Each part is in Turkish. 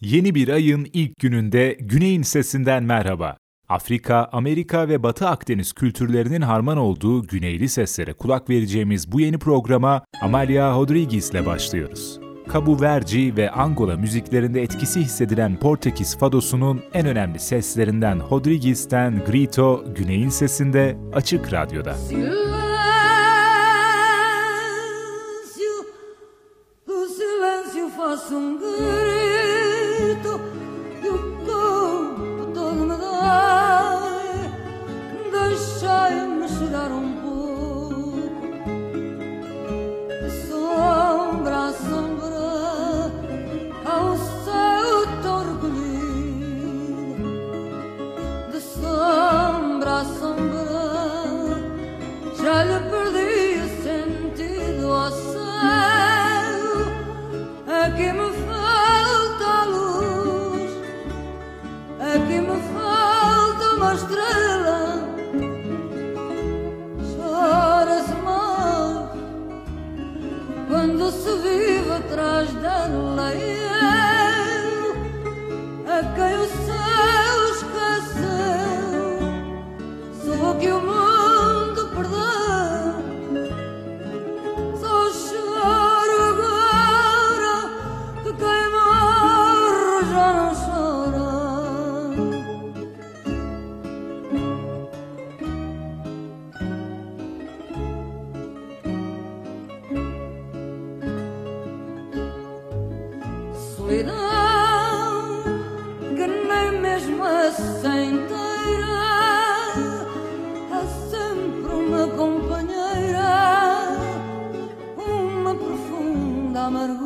Yeni bir ayın ilk gününde Güney'in sesinden merhaba. Afrika, Amerika ve Batı Akdeniz kültürlerinin harman olduğu güneyli seslere kulak vereceğimiz bu yeni programa Amalia Rodriguez ile başlıyoruz. Cabo Verde ve Angola müziklerinde etkisi hissedilen Portekiz fadosunun en önemli seslerinden Rodriguez'ten Grito, Güney'in sesinde Açık Radyo'da. solidão que nem mesmo a centeira há sempre uma companheira, uma profunda amargura.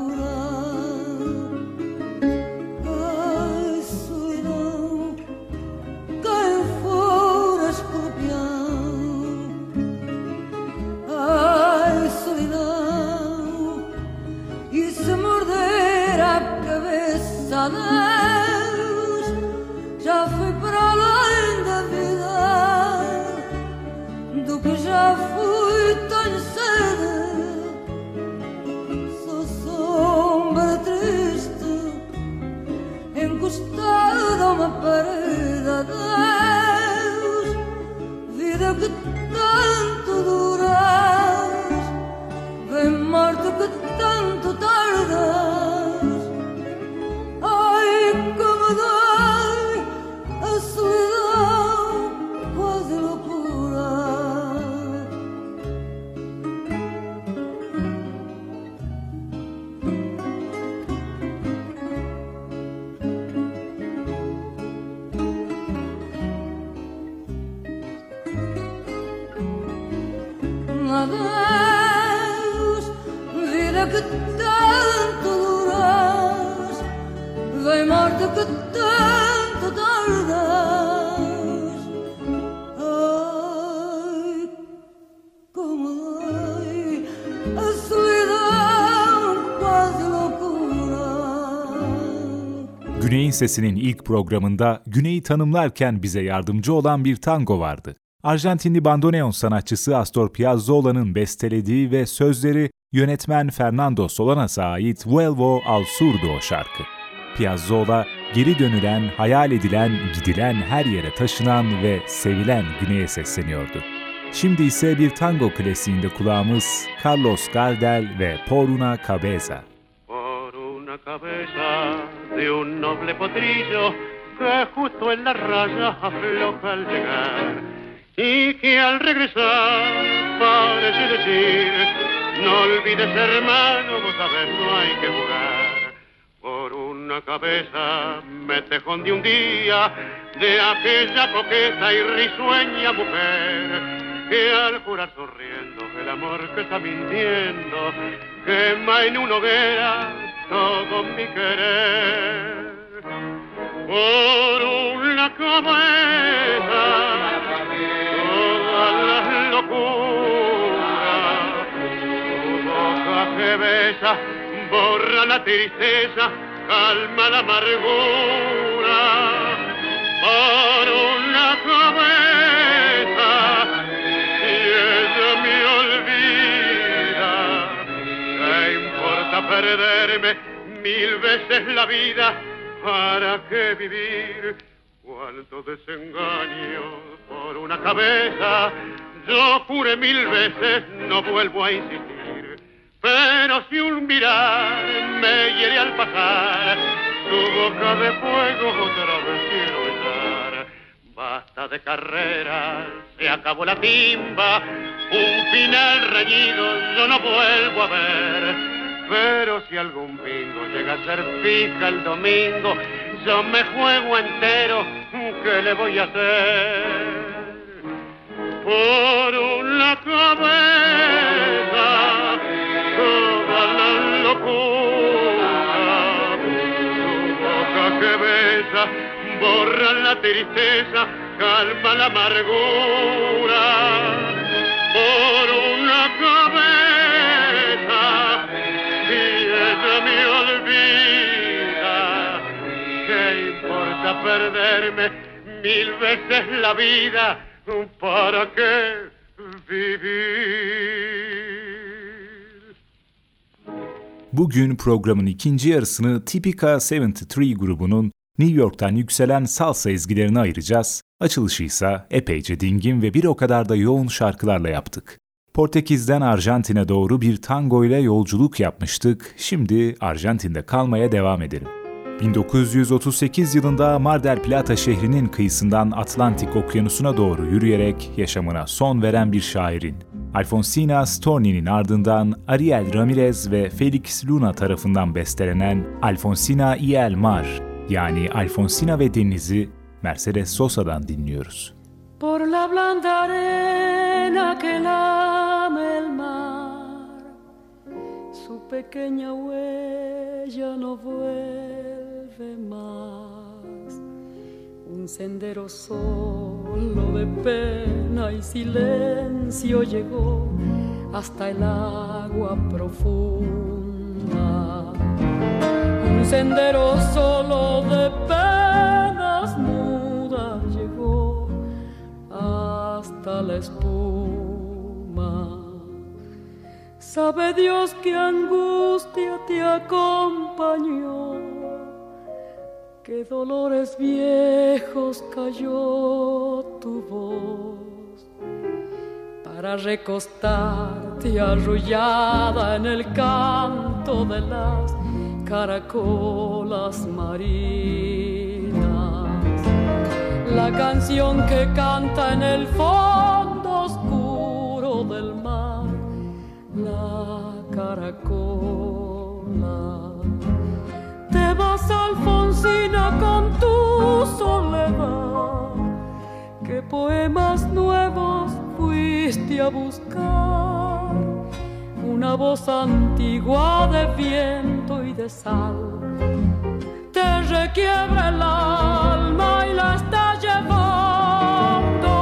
Güney'in Sesi'nin ilk programında Güney'i tanımlarken bize yardımcı olan bir tango vardı. Arjantinli bandoneon sanatçısı Astor Piazzolla'nın bestelediği ve sözleri yönetmen Fernando Solanas'a ait Vuelvo al Surdo şarkı. Piazzolla, geri dönülen, hayal edilen, gidilen her yere taşınan ve sevilen Güney'e sesleniyordu. Şimdi ise bir tango klasiğinde kulağımız Carlos Gardel ve Por una cabeza. Por una cabeza de un noble potrillo que justo en la raya afloja al llegar y que al regresar parece decir no olvides hermano, vos sabes no hay que jugar por una cabeza me tejón de un día de aquella coqueta y risueña mujer que al jurar sonriendo el amor que está mintiendo quema en una hoguera todo mi querer por una cabeza todas las locuras tu boca que besa borra la tristeza, calma la amargura. Por una cabeza, perderme mil veces la vida ¿para qué vivir? Cuánto desengaño por una cabeza, yo juré mil veces, no vuelvo a insistir. Pero si un mirar me hiere al pasar, tu boca de fuego otra vez quiero besar. Basta de carreras, se acabó la timba, un final reñido yo no vuelvo a ver pero si algún bingo llega a ser fija el domingo, yo me juego entero, ¿qué le voy a hacer? Por una cabeza, toda la locura, tu boca que besa, borra la tristeza, calma la amargura. Por una cabeza, perderme mil veces la vida? ¿Para qué? Bugün programın ikinci yarısını Tipika 73 grubunun New York'tan yükselen salsa ezgilerine ayıracağız. Açılışı ise epeyce dingin ve bir o kadar da yoğun şarkılarla yaptık. Portekiz'den Arjantin'e doğru bir tango ile yolculuk yapmıştık. Şimdi Arjantin'de kalmaya devam edelim. 1938 yılında Mar del Plata şehrinin kıyısından Atlantik Okyanusu'na doğru yürüyerek yaşamına son veren bir şairin, Alfonsina Storni'nin ardından Ariel Ramirez ve Felix Luna tarafından bestelenen Alfonsina y el Mar yani Alfonsina ve Denizi Mercedes Sosa'dan dinliyoruz. Por la blanda arena que lame el mar, su pequeña huella no vuelve Un sendero solo de pena y silencio llegó hasta el agua profunda. Un sendero solo de penas mudas llegó hasta la espuma. Sabe Dios qué angustia te acompañó, qué dolores viejos cayó tu voz para recostarte arrullada en el canto de las caracolas marinas. La canción que canta en el fondo oscuro del mar, la caracola. Vas, Alfonsina, con tu soledad. ¿Qué poemas nuevos fuiste a buscar? Una voz antigua de viento y de sal te requiebra el alma y la está llevando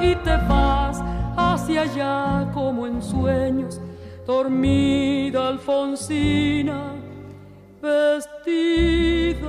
y te vas hacia allá como en sueños, dormida Alfonsina, vestida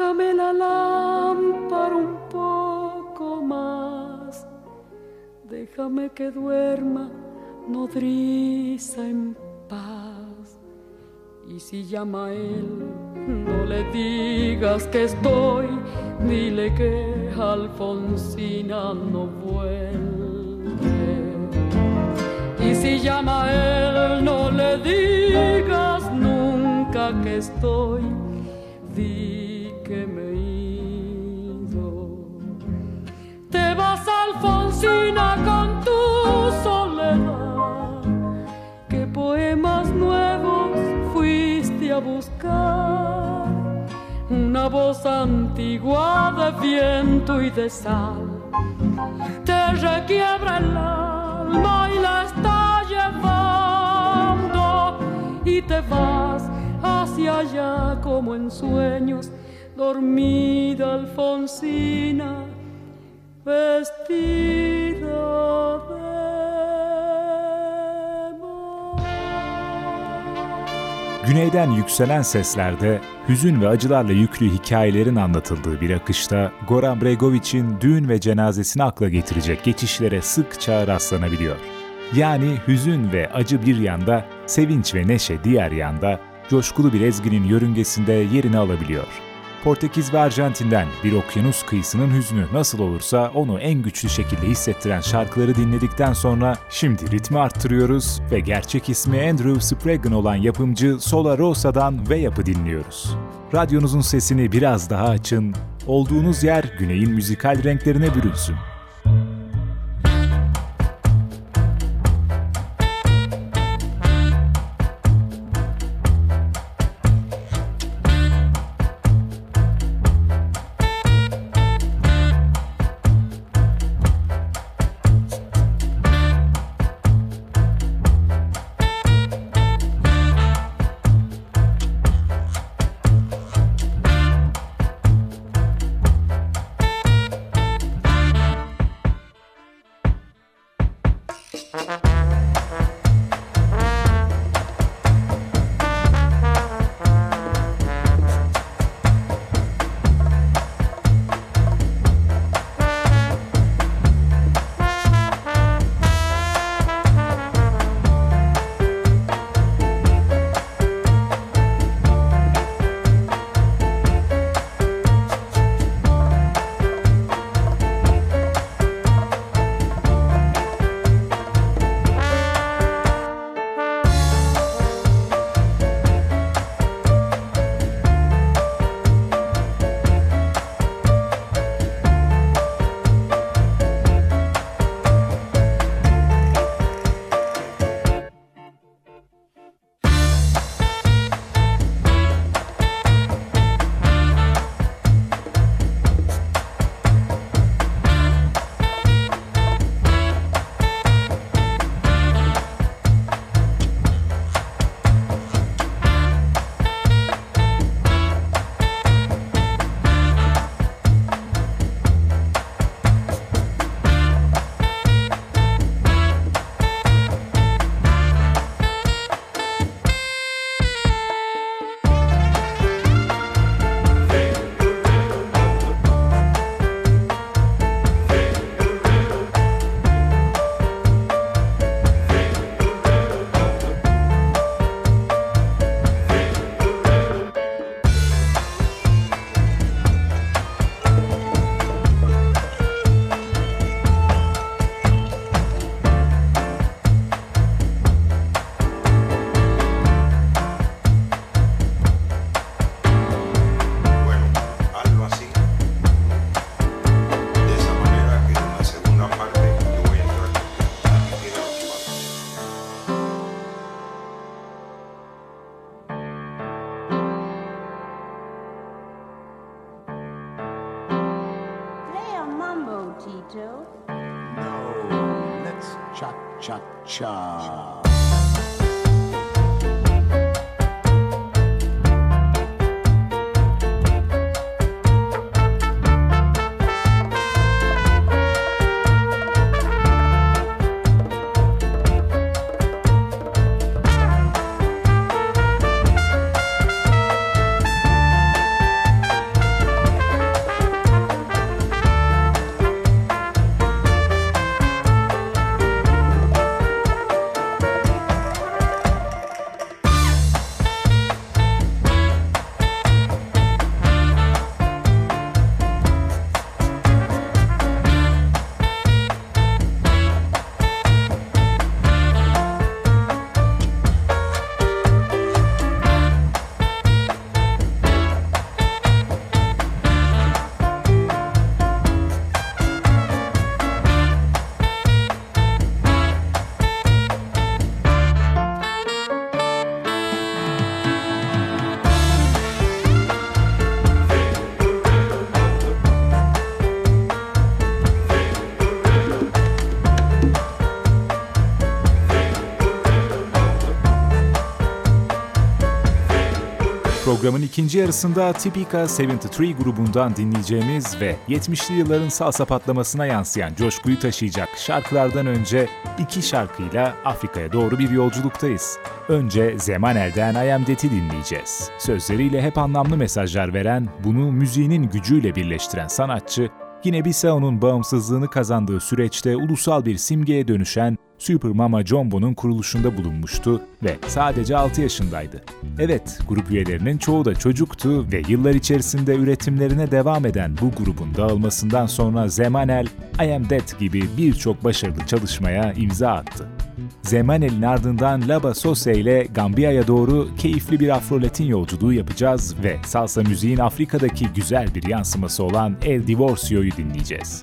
Bájame la lámpara un poco más, déjame que duerma nodriza en paz. Y si llama él, no le digas que estoy, dile que Alfonsina no vuelve. Y si llama él, no le digas nunca que estoy, di Te vas, Alfonsina, con tu soledad. ¿Qué poemas nuevos fuiste a buscar? Una voz antigua de viento y de sal te requiebra el alma y la está llevando y te vas hacia allá como en sueños, dormida Alfonsina, Güneyden yükselen seslerde hüzün ve acılarla yüklü hikayelerin anlatıldığı bir akışta Goran Bregovic'in düğün ve cenazesini akla getirecek geçişlere sıkça rastlanabiliyor. Yani hüzün ve acı bir yanda, sevinç ve neşe diğer yanda, coşkulu bir ezginin yörüngesinde yerini alabiliyor. Portekiz ve Arjantin'den bir okyanus kıyısının hüznü nasıl olursa onu en güçlü şekilde hissettiren şarkıları dinledikten sonra şimdi ritmi arttırıyoruz ve gerçek ismi Andrew Spraggan olan yapımcı Sola Rosa'dan ve yapı dinliyoruz. Radyonuzun sesini biraz daha açın, olduğunuz yer güneyin müzikal renklerine bürünsün. Programın ikinci yarısında Tipica 73 grubundan dinleyeceğimiz ve 70'li yılların salsa patlamasına yansıyan coşkuyu taşıyacak şarkılardan önce iki şarkıyla Afrika'ya doğru bir yolculuktayız. Önce Zemanel'den I Am dinleyeceğiz. Sözleriyle hep anlamlı mesajlar veren, bunu müziğinin gücüyle birleştiren sanatçı, Yine Bissau'nun bağımsızlığını kazandığı süreçte ulusal bir simgeye dönüşen Super Mama Jumbo'nun kuruluşunda bulunmuştu ve sadece 6 yaşındaydı. Evet, grup üyelerinin çoğu da çocuktu ve yıllar içerisinde üretimlerine devam eden bu grubun dağılmasından sonra Zemanel, I Am Dead gibi birçok başarılı çalışmaya imza attı. Zemanel'in ardından Laba Sose ile Gambiya'ya doğru keyifli bir Afro-Latin yolculuğu yapacağız ve salsa müziğin Afrika'daki güzel bir yansıması olan El Divorcio'yu dinleyeceğiz.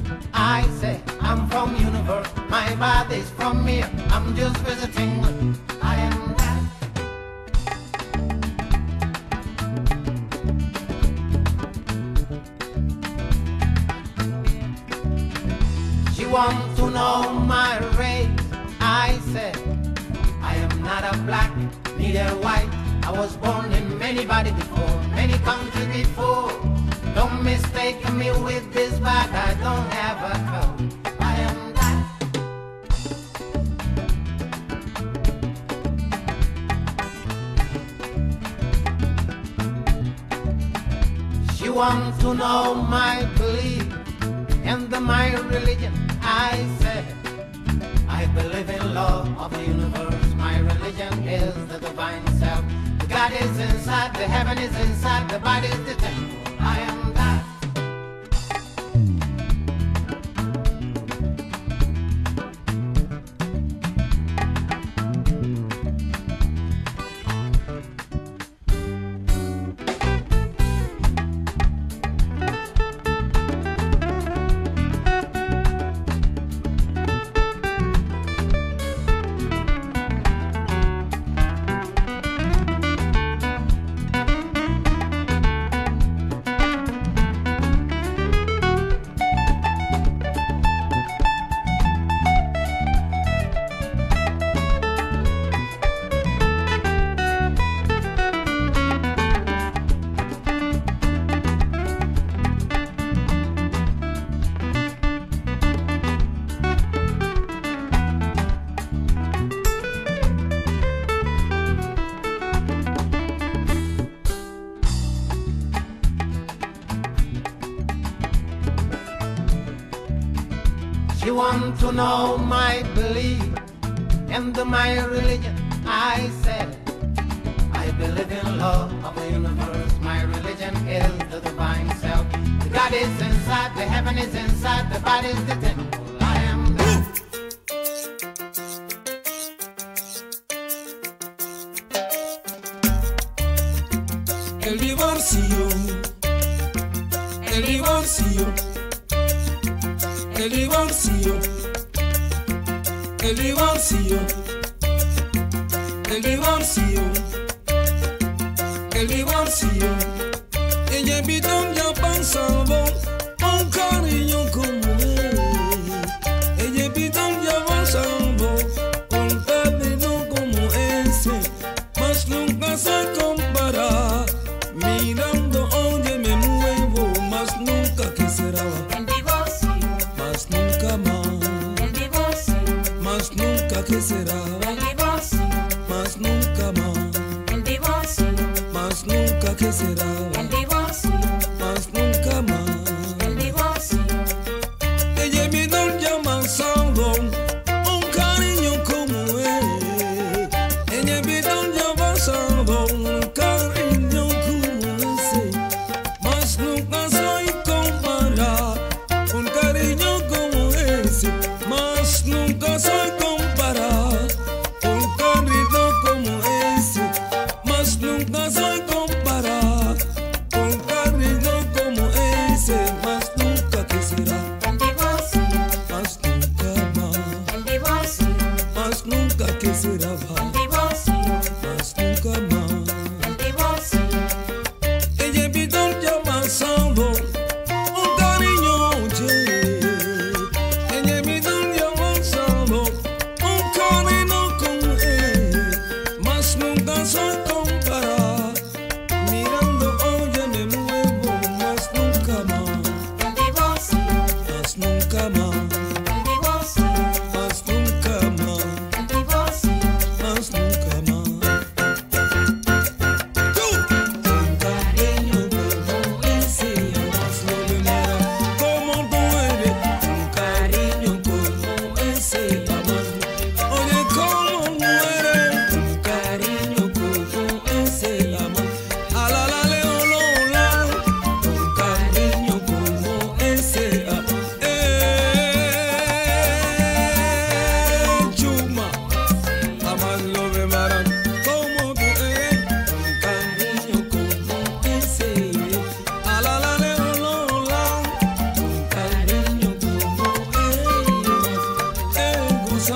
I say I'm from universe, my body's from here. I'm just visiting. I am to know my race. I say I am not a black, neither white. I was born in many bodies before, many countries before. Don't mistake me with this bag, I don't have She wants to know my belief and my religion. I said, I believe in law of the universe. My religion is the divine self. The God is inside, the heaven is inside, the body is the temple. Know my belief and my religion. I said, I believe in love of the universe. My religion is the divine self. The God is inside, the heaven is inside, the body is the temple.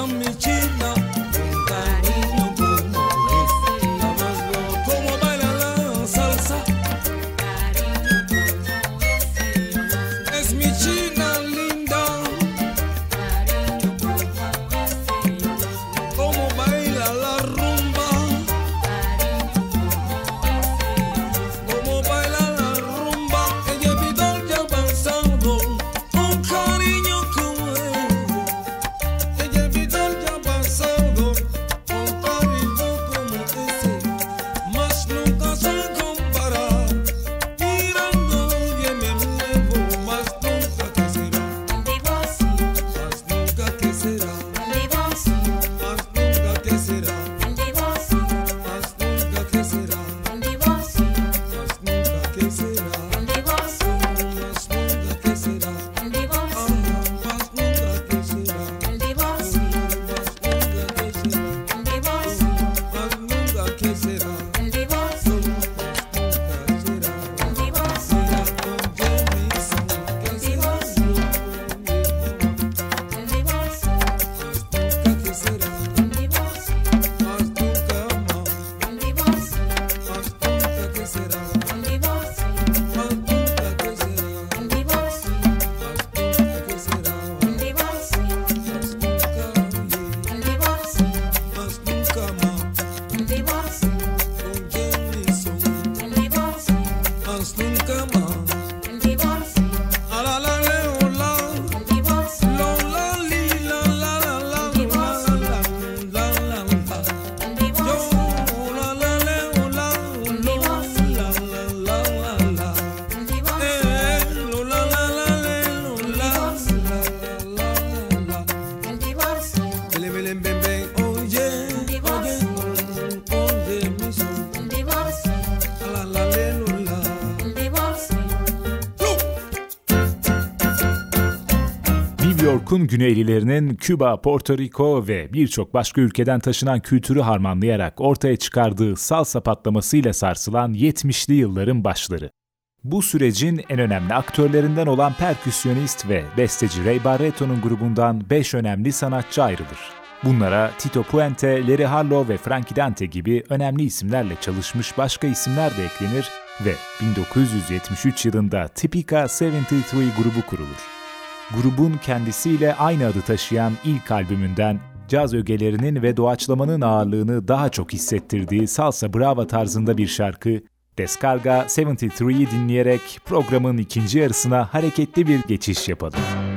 me York'un Güneylilerinin Küba, Porto Rico ve birçok başka ülkeden taşınan kültürü harmanlayarak ortaya çıkardığı salsa patlamasıyla sarsılan 70'li yılların başları. Bu sürecin en önemli aktörlerinden olan perküsyonist ve besteci Ray Barreto'nun grubundan 5 önemli sanatçı ayrılır. Bunlara Tito Puente, Larry Harlow ve Frankie Dante gibi önemli isimlerle çalışmış başka isimler de eklenir ve 1973 yılında Tipica 73 grubu kurulur grubun kendisiyle aynı adı taşıyan ilk albümünden caz ögelerinin ve doğaçlamanın ağırlığını daha çok hissettirdiği salsa brava tarzında bir şarkı Descarga 73'yi dinleyerek programın ikinci yarısına hareketli bir geçiş yapalım.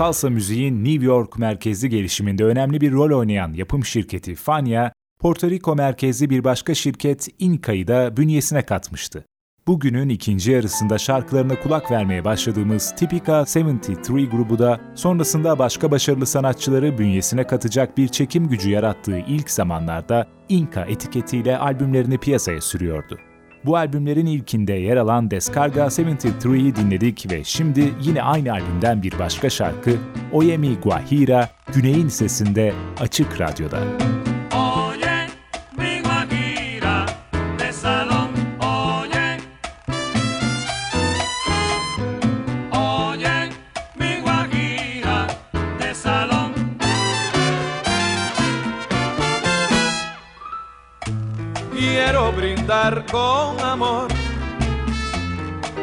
Salsa müziğin New York merkezli gelişiminde önemli bir rol oynayan yapım şirketi Fania, Porto Rico merkezli bir başka şirket Inca'yı da bünyesine katmıştı. Bugünün ikinci yarısında şarkılarına kulak vermeye başladığımız Tipica 73 grubu da sonrasında başka başarılı sanatçıları bünyesine katacak bir çekim gücü yarattığı ilk zamanlarda Inca etiketiyle albümlerini piyasaya sürüyordu. Bu albümlerin ilkinde yer alan Descarga 73'yi dinledik ve şimdi yine aynı albümden bir başka şarkı Oyemi Guajira, Güney'in sesinde Açık Radyo'da. Con amor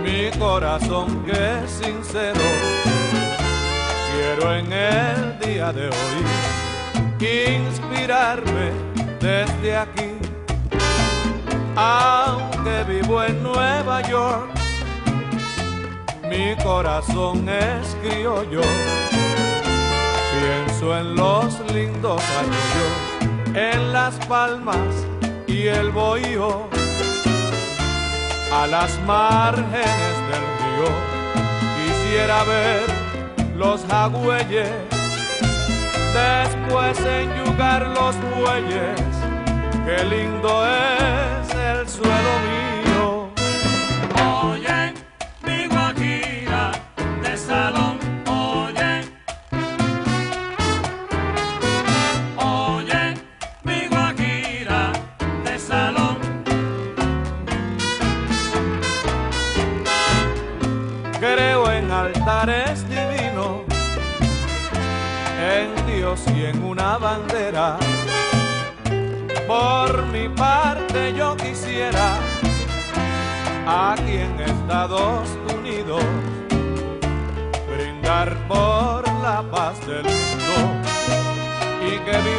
mi corazón que es sincero. Quiero en el día de hoy inspirarme desde aquí. Aunque vivo en Nueva York, mi corazón es criollo. Pienso en los lindos arroyos, en las palmas y el bohío a las márgenes del río. Quisiera ver los jagüeyes, después enyugar los bueyes. Qué lindo es el suelo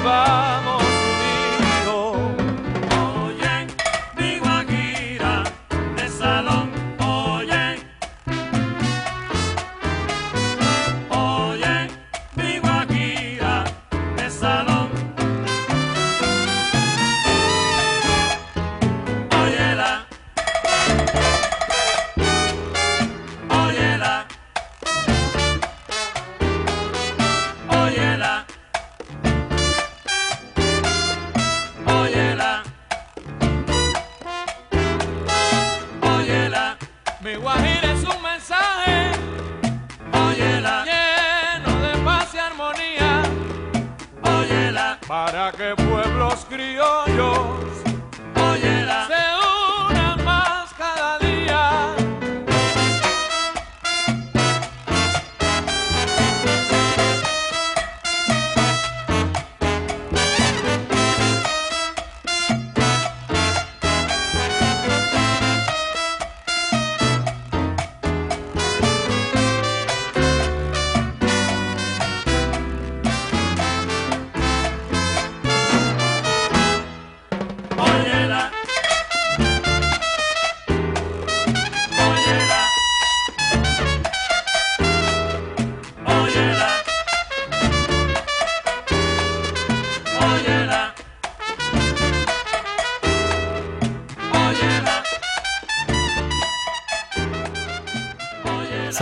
goodbye. para que pueblos criollos oyeran.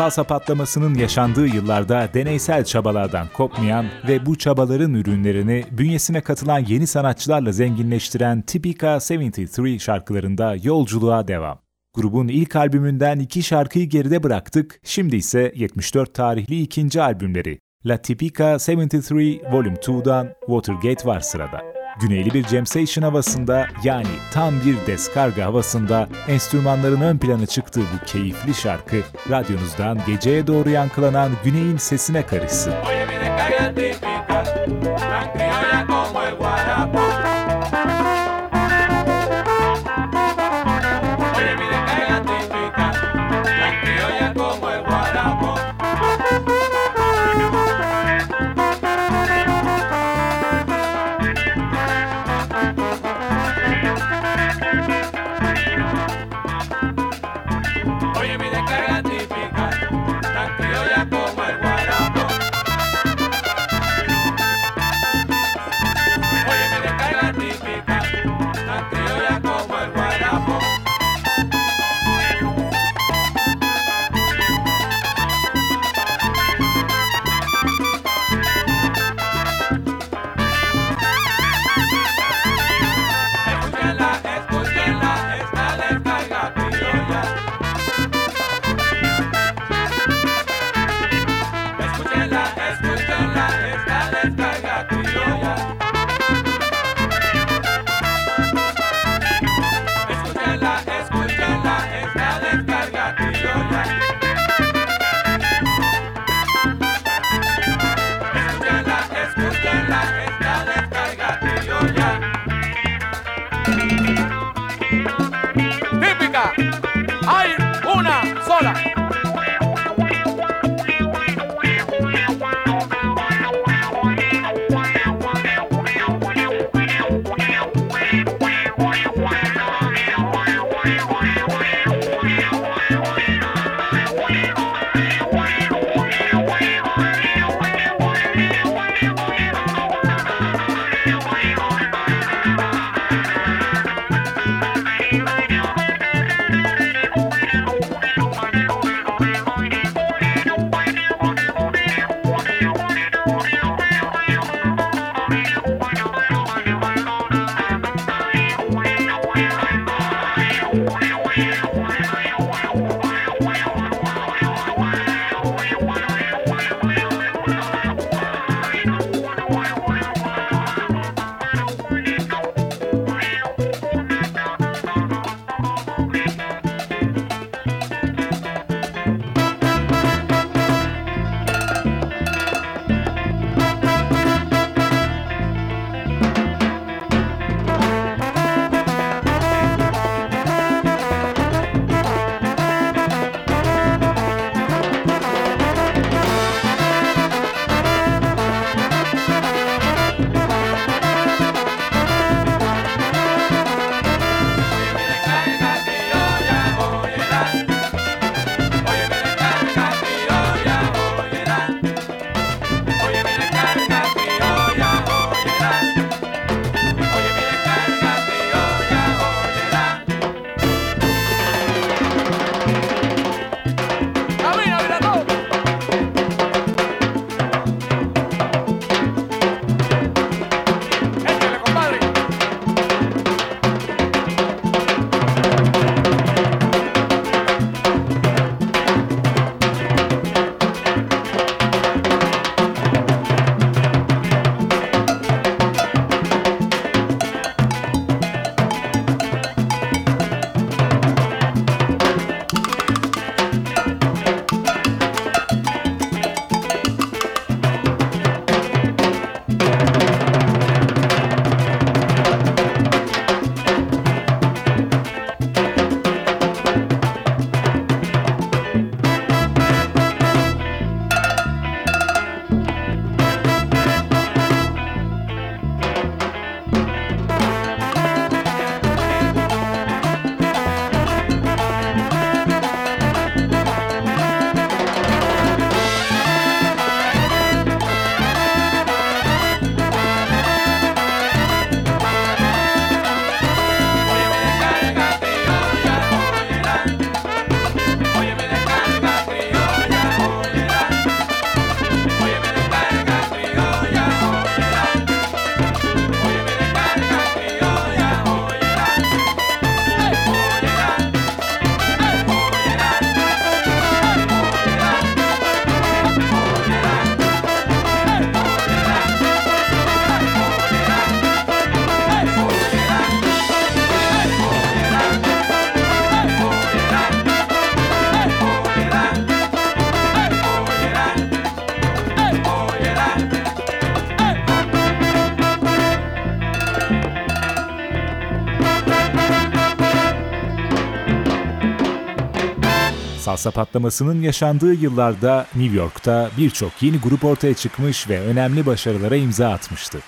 Salsa patlamasının yaşandığı yıllarda deneysel çabalardan kopmayan ve bu çabaların ürünlerini bünyesine katılan yeni sanatçılarla zenginleştiren Tipica 73 şarkılarında yolculuğa devam. Grubun ilk albümünden iki şarkıyı geride bıraktık, şimdi ise 74 tarihli ikinci albümleri La Tipica 73 Volume 2'dan Watergate var sırada güneyli bir jam session havasında yani tam bir deskarga havasında enstrümanların ön plana çıktığı bu keyifli şarkı radyonuzdan geceye doğru yankılanan güneyin sesine karışsın. Salsa patlamasının yaşandığı yıllarda New York'ta birçok yeni grup ortaya çıkmış ve önemli başarılara imza atmıştı.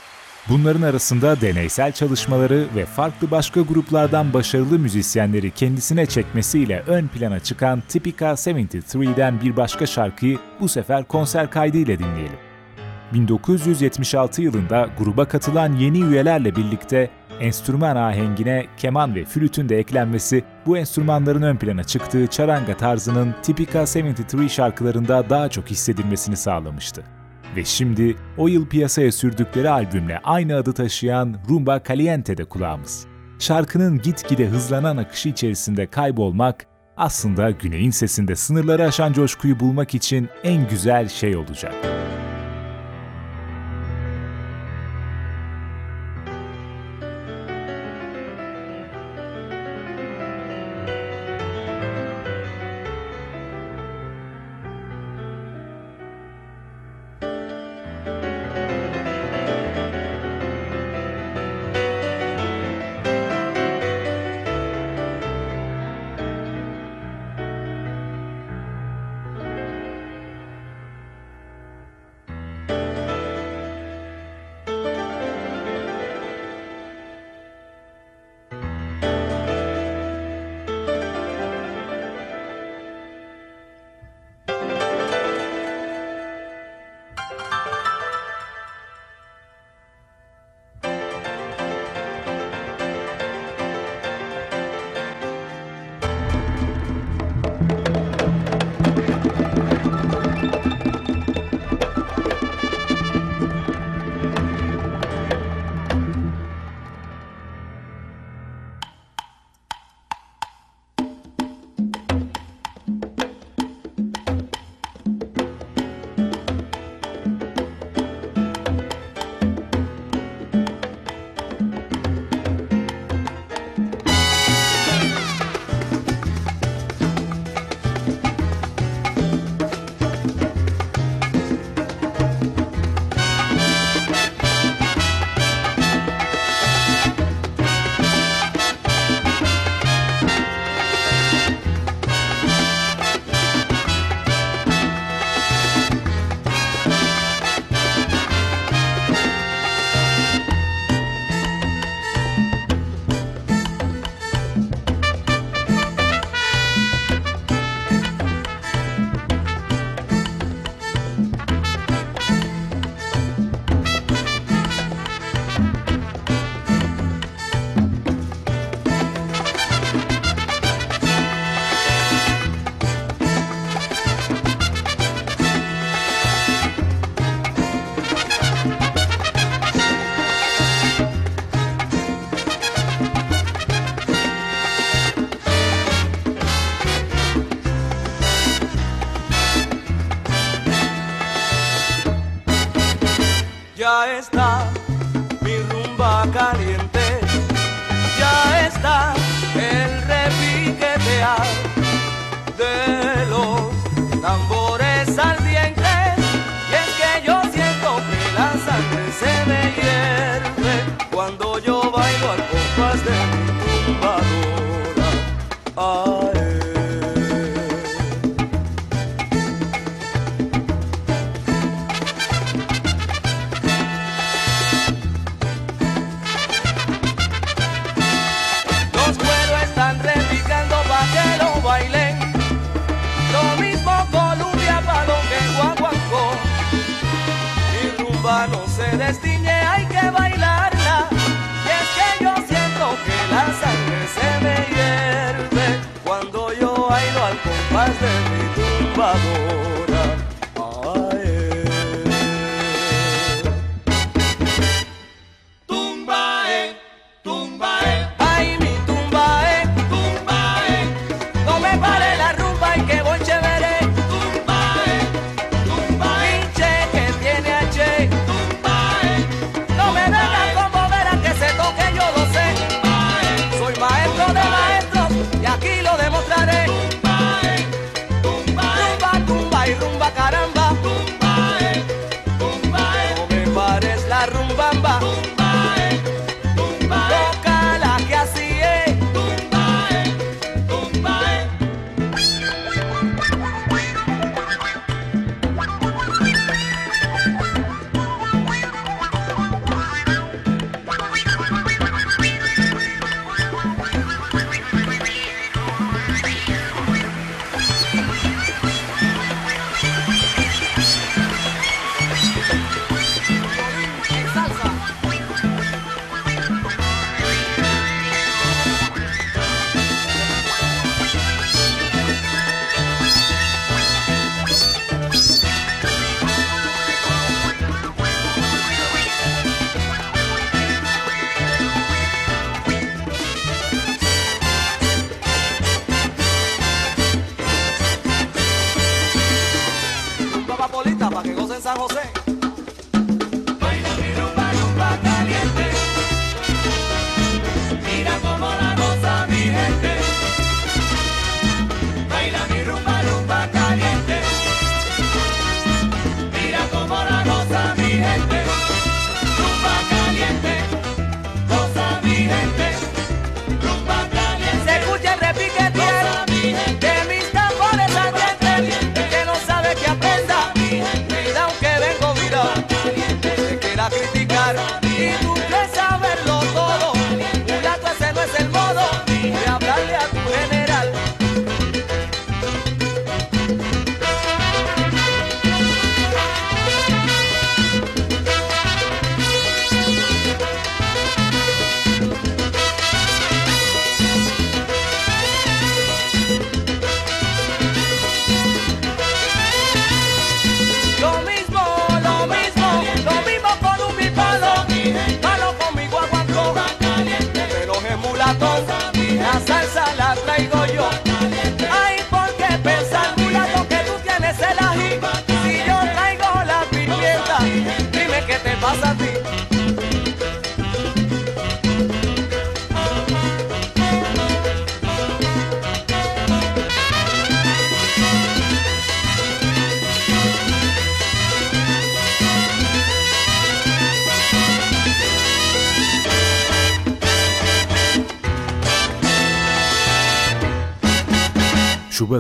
Bunların arasında deneysel çalışmaları ve farklı başka gruplardan başarılı müzisyenleri kendisine çekmesiyle ön plana çıkan Typica 73'den bir başka şarkıyı bu sefer konser kaydıyla dinleyelim. 1976 yılında gruba katılan yeni üyelerle birlikte enstrüman ahengine keman ve flütün de eklenmesi bu enstrümanların ön plana çıktığı charanga tarzının Typica 73 şarkılarında daha çok hissedilmesini sağlamıştı. Ve şimdi o yıl piyasaya sürdükleri albümle aynı adı taşıyan Rumba Caliente'de kulağımız. Şarkının gitgide hızlanan akışı içerisinde kaybolmak aslında Güney'in sesinde sınırları aşan coşkuyu bulmak için en güzel şey olacak.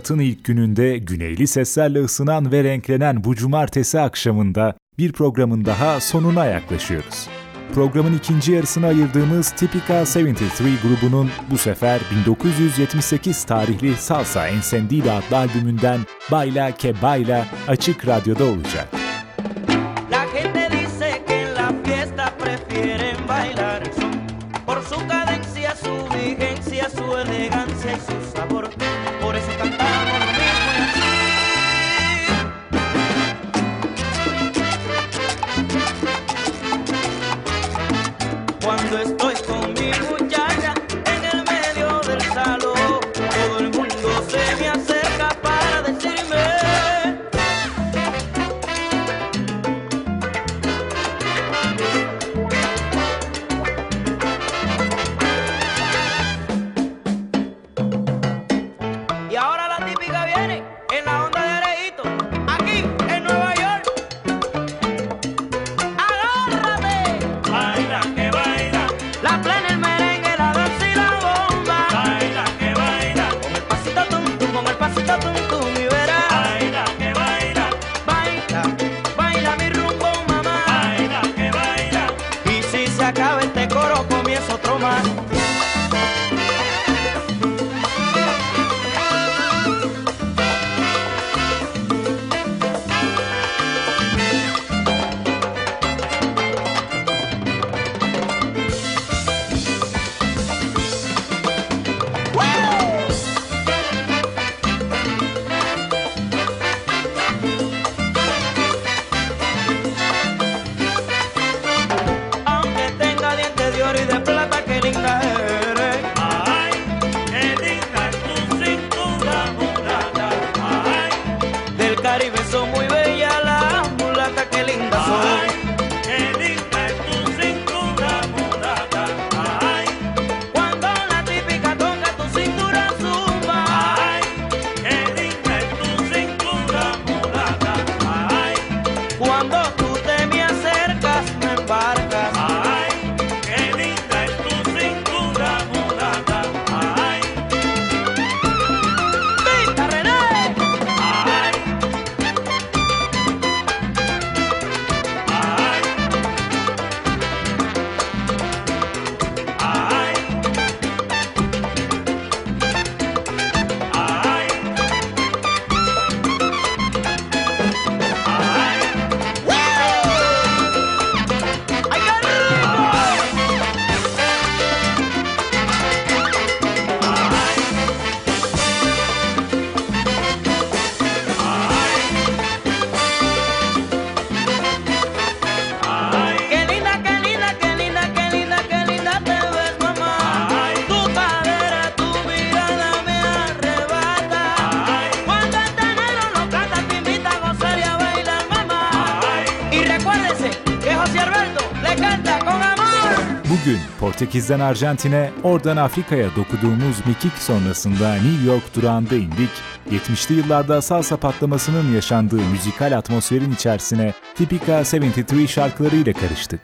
Şubat'ın ilk gününde güneyli seslerle ısınan ve renklenen bu cumartesi akşamında bir programın daha sonuna yaklaşıyoruz. Programın ikinci yarısını ayırdığımız Typical 73 grubunun bu sefer 1978 tarihli Salsa Encendida adlı albümünden Bayla Que Bayla açık radyoda olacak. Portekiz'den Arjantin'e, oradan Afrika'ya dokuduğumuz mekik sonrasında New York durağında indik. 70'li yıllarda salsa patlamasının yaşandığı müzikal atmosferin içerisine Tipika 73 şarkılarıyla karıştık.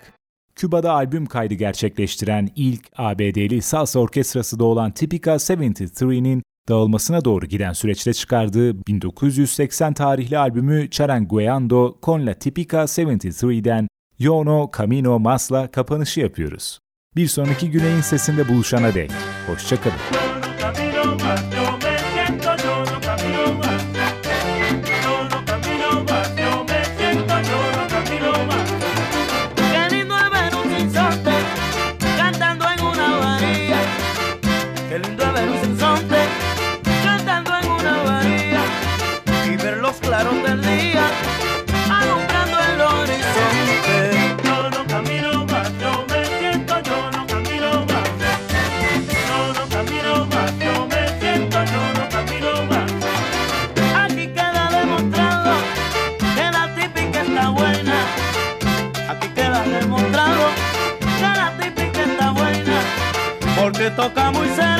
Küba'da albüm kaydı gerçekleştiren ilk ABD'li salsa orkestrası da olan Tipika 73'nin dağılmasına doğru giden süreçte çıkardığı 1980 tarihli albümü Charangueando con la Tipica 73'den Yono Camino Mas'la kapanışı yapıyoruz. Bir sonraki Güney'in sesinde buluşana dek. Hoşçakalın. demostrado que la típica está buena, porque toca muy cerca.